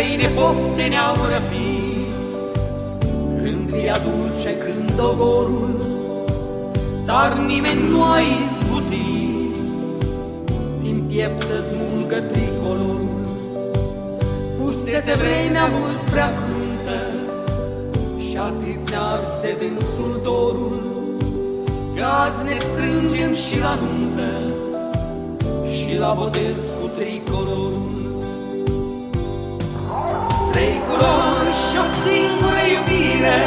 străine pofte ne-au răpit, Când via dulce, când dogorul, Dar nimeni nu a izbutit, Din piept să smulgă tricolul. Pusese vremea mult prea cruntă, Și atât ne ars de dânsul dorul, Că azi ne strângem și la nuntă, Și la botez cu tricolorul. Culori și o singură iubire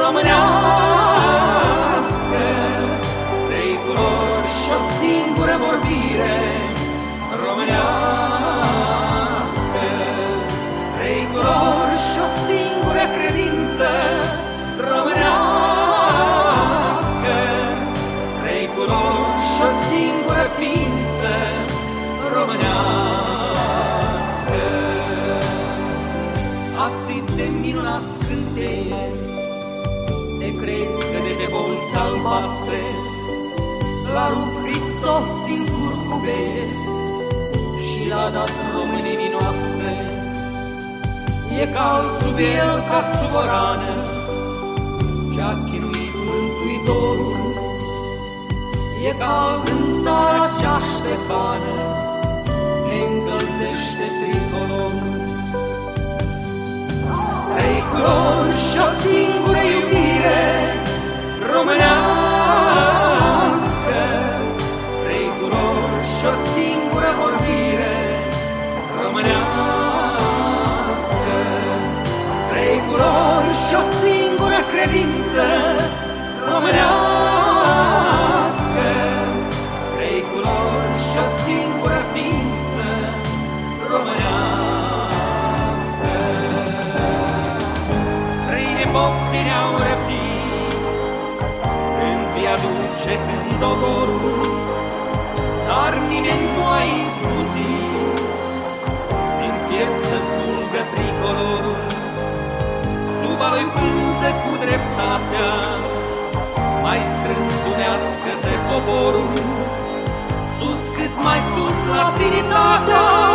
românească. Trei culori și o singură vorbire crezi că de pe bolți albastre, l-a rupt Hristos din curcubee și l-a dat românii noastre. E cald sub el ca sub o rană, ce-a chinuit Mântuitorul. E cald în țara cea ștefană, ne încălzește tricolorul. Trei culori și o singură credință românească. Trei culori și o singură ființă românească. Străine pofte ne-au răpit Când via duce, când dogorul Dar nimeni nu a izbutit Din piept să smulgă tricolorul Sub a lui pânză cu dreptatea Mai strâns unească-se poporul Sus cât mai sus la tiritatea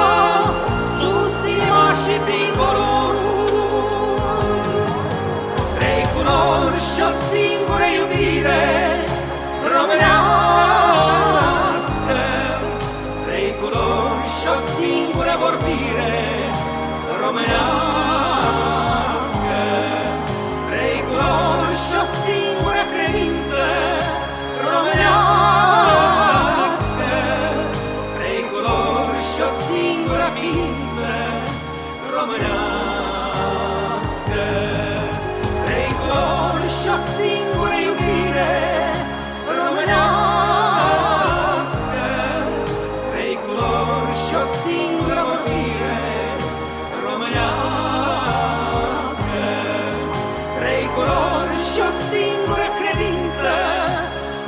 și o singură credință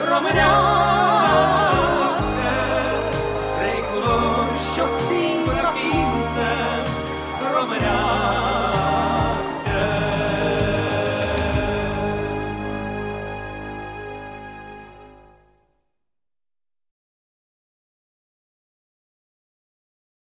românească.